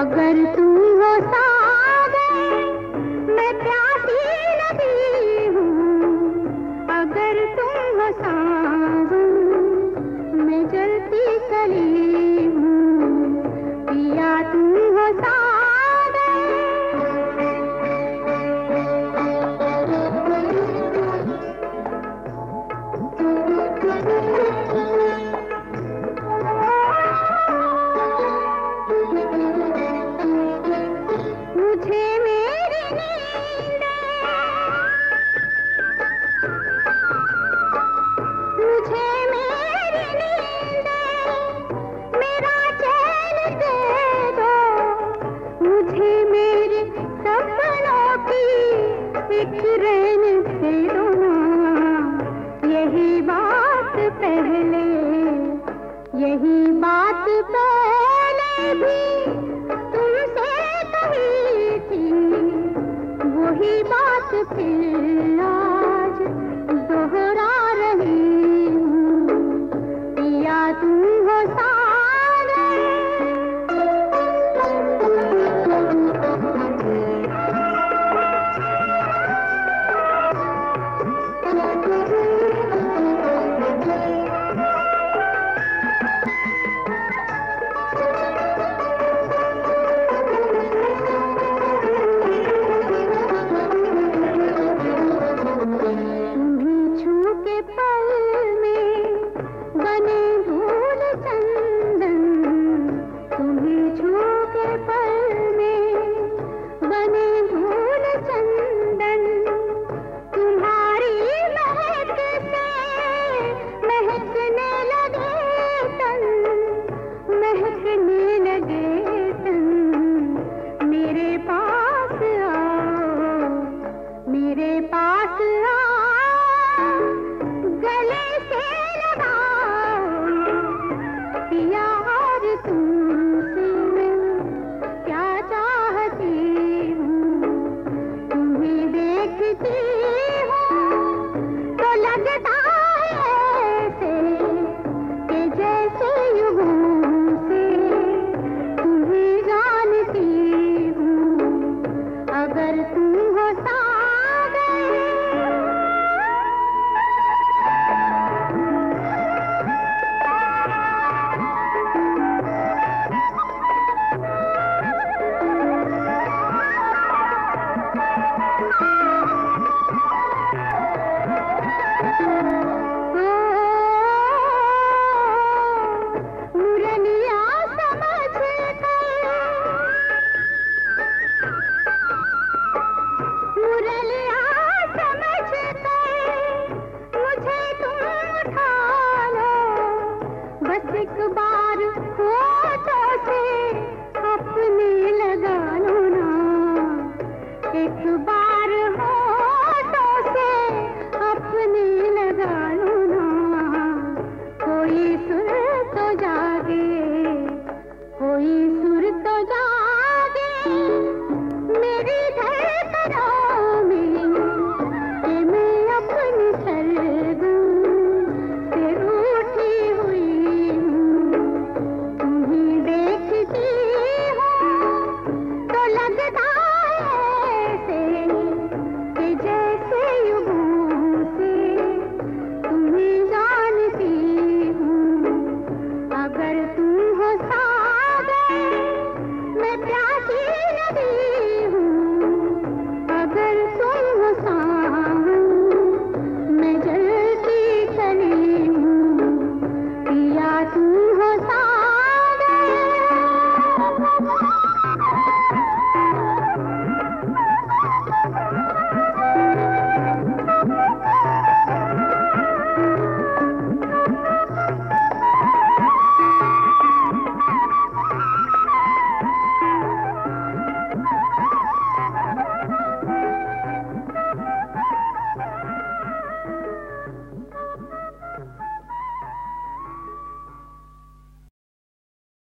अगर तू यही बात पहले यही बात पहले भी तुमसे थी। वही बात फिर कर तू एक बार से अपने लगा लो ना। एक बार